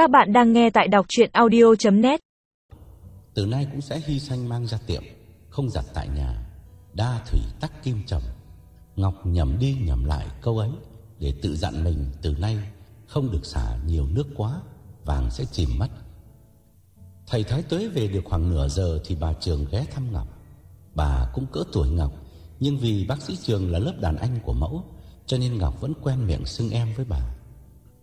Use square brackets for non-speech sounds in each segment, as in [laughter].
Các bạn đang nghe tại đọc chuyện audio.net Từ nay cũng sẽ hy sanh mang ra tiệm, Không giặt tại nhà, Đa thủy tắc kim trầm. Ngọc nhầm đi nhầm lại câu ấy, Để tự dặn mình từ nay Không được xả nhiều nước quá, Vàng sẽ chìm mất. Thầy Thái Tuế về được khoảng nửa giờ Thì bà Trường ghé thăm Ngọc. Bà cũng cỡ tuổi Ngọc, Nhưng vì bác sĩ Trường là lớp đàn anh của mẫu, Cho nên Ngọc vẫn quen miệng xưng em với bà.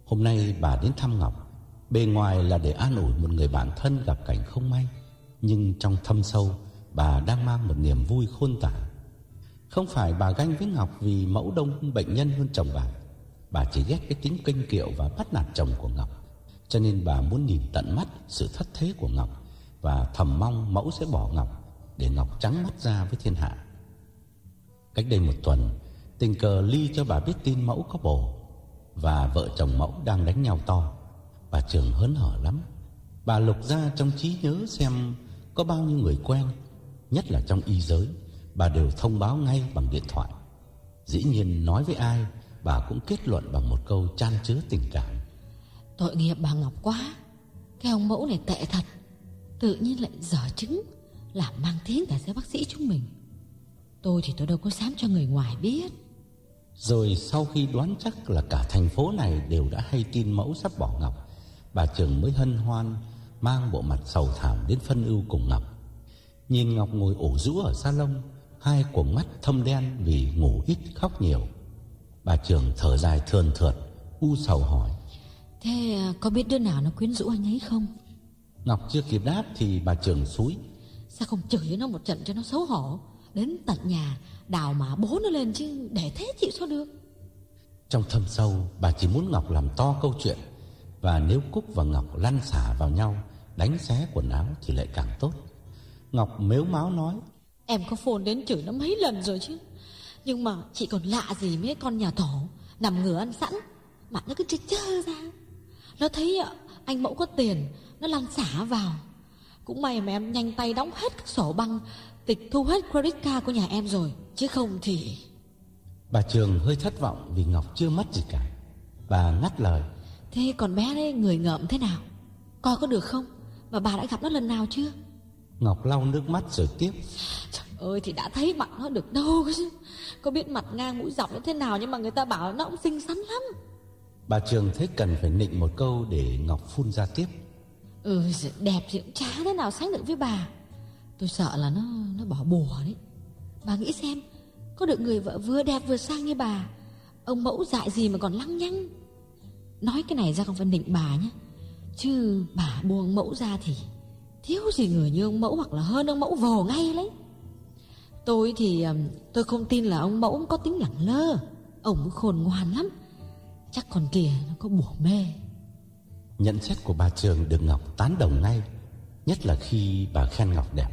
Hôm nay bà đến thăm Ngọc. Bề ngoài là để an ủi một người bạn thân gặp cảnh không may, Nhưng trong thâm sâu, Bà đang mang một niềm vui khôn tả. Không phải bà ganh với Ngọc Vì mẫu đông bệnh nhân hơn chồng bà Bà chỉ ghét cái tính kênh kiệu Và bắt nạt chồng của Ngọc. Cho nên bà muốn nhìn tận mắt Sự thất thế của Ngọc Và thầm mong mẫu sẽ bỏ Ngọc Để Ngọc trắng mắt ra với thiên hạ. Cách đây một tuần, Tình cờ Ly cho bà biết tin mẫu có bồ Và vợ chồng mẫu đang đánh nhau to. Bà Trường hớn hở lắm. Bà lục ra trong trí nhớ xem Có bao nhiêu người quen Nhất là trong y giới Bà đều thông báo ngay bằng điện thoại. Dĩ nhiên nói với ai Bà cũng kết luận bằng một câu chan chứa tình cảm. Tội nghiệp bà Ngọc quá Cái ông mẫu này tệ thật. Tự nhiên lại dở chứng Làm mang tiếng cả giới bác sĩ chúng mình. Tôi thì tôi đâu có dám cho người ngoài biết. Rồi sau khi đoán chắc là cả thành phố này Đều đã hay tin mẫu sắp bỏ Ngọc Bà Trường mới hân hoan Mang bộ mặt sầu thảm đến phân ưu cùng Ngọc. Nhìn Ngọc ngồi ổ rũ ở salon Hai cuồng mắt thâm đen vì ngủ ít khóc nhiều. Bà Trường thở dài thườn thượt U sầu hỏi. Thế à, có biết đứa nào nó quyến rũ anh ấy không? Ngọc chưa kịp đáp thì bà Trường xúi. Sao không chửi nó một trận cho nó xấu hổ? Đến tận nhà Đào mà bố nó lên chứ Để thế chịu sao được. Trong thâm sâu bà chỉ muốn Ngọc làm to câu chuyện Và nếu Cúc và Ngọc lăn xả vào nhau Đánh xé quần áo thì lại càng tốt. Ngọc mếu máu nói Em có phone đến chửi nó mấy lần rồi chứ. Nhưng mà chị còn lạ gì mấy con nhà thổ Nằm ngửa ăn sẵn Mặt nó cứ chơ chơ ra. Nó thấy ạ, anh mẫu có tiền Nó lăn xả vào. Cũng may mà em nhanh tay đóng hết các sổ băng Tịch thu hết credit card của nhà em rồi Chứ không thì Bà Trường hơi thất vọng vì Ngọc chưa mất gì cả. Bà ngắt lời Thế còn bé đấy người ngợm thế nào? Coi có được không? Và bà đã gặp nó lần nào chưa? Ngọc lau nước mắt rồi tiếp. Trời ơi thì đã thấy mặt nó được đâu. Chứ [laughs] Có biết mặt ngang mũi dọc nó thế nào Nhưng mà người ta bảo nó cũng xinh xắn lắm. Bà Trường thấy cần phải nịnh một câu để Ngọc phun ra tiếp. Ừ đẹp thì cũng chả thế nào sánh được với bà. Tôi sợ là nó nó bỏ bùa đấy. Bà nghĩ xem Có được người vợ vừa đẹp vừa sang như bà Ông mẫu dại gì mà còn lăng nhăng Nói cái này ra không phải nịnh bà nhé Chứ bà buông mẫu ra thì Thiếu gì người như ông mẫu hoặc là hơn ông mẫu vồ ngay lấy. Tôi thì tôi không tin là ông mẫu có tính lẳng lơ. Ông khôn ngoan lắm. Chắc còn kìa nó có bùa mê. Nhận xét của bà Trường được Ngọc tán đồng ngay, Nhất là khi bà khen Ngọc đẹp.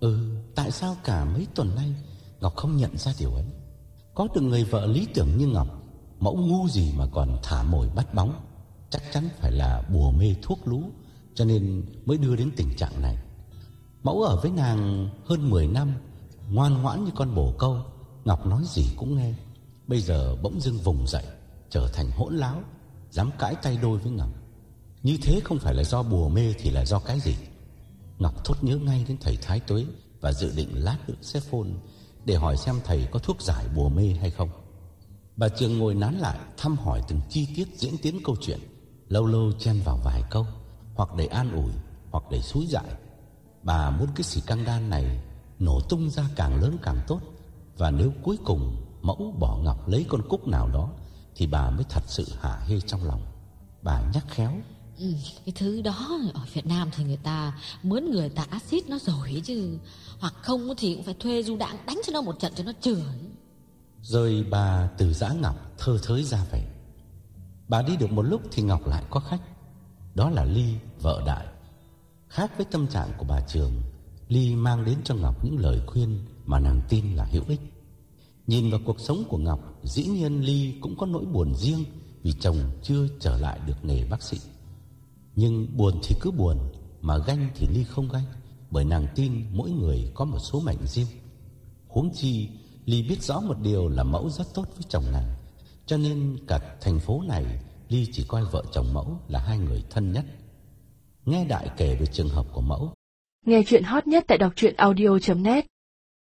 Ừ tại sao cả mấy tuần nay Ngọc không nhận ra điều ấy? Có được người vợ lý tưởng như Ngọc Mẫu ngu gì mà còn thả mồi bắt bóng? Chắc chắn phải là bùa mê thuốc lú, Cho nên mới đưa đến tình trạng này. Mẫu ở với nàng hơn 10 năm, Ngoan ngoãn như con bồ câu, Ngọc nói gì cũng nghe. Bây giờ bỗng dưng vùng dậy, Trở thành hỗn láo, Dám cãi tay đôi với Ngọc. Như thế không phải là do bùa mê Thì là do cái gì? Ngọc thốt nhớ ngay đến thầy Thái Tuế Và dự định lát nữa sẽ phone Để hỏi xem thầy có thuốc giải bùa mê hay không. Bà Trường ngồi nán lại Thăm hỏi từng chi tiết diễn tiến câu chuyện Lâu lâu chen vào vài câu Hoặc để an ủi Hoặc để xúi dại. Bà muốn cái xì căng đan này Nổ tung ra càng lớn càng tốt Và nếu cuối cùng mẫu bỏ Ngọc lấy con cúc nào đó Thì bà mới thật sự hạ hê trong lòng. Bà nhắc khéo. Ừ, Cái thứ đó ở Việt Nam thì người ta Mướn người ta axit nó rồi chứ. Hoặc không thì cũng phải thuê du đạn Đánh cho nó một trận cho nó chửi. Rồi bà từ giã Ngọc thơ thới ra về Bà đi được một lúc thì Ngọc lại có khách. Đó là Ly, vợ Đại. Khác với tâm trạng của bà Trường Ly mang đến cho Ngọc những lời khuyên Mà nàng tin là hữu ích. Nhìn vào cuộc sống của Ngọc Dĩ nhiên Ly cũng có nỗi buồn riêng Vì chồng chưa trở lại được nghề bác sĩ. Nhưng buồn thì cứ buồn Mà ganh thì Ly không ganh Bởi nàng tin mỗi người có một số mệnh riêng. Huống chi Ly biết rõ một điều là mẫu rất tốt với chồng nàng. Cho nên cả thành phố này Ly chỉ coi vợ chồng Mẫu là hai người thân nhất. Nghe Đại kể về trường hợp của Mẫu, Nghe chuyện hot nhất tại đọc audio.net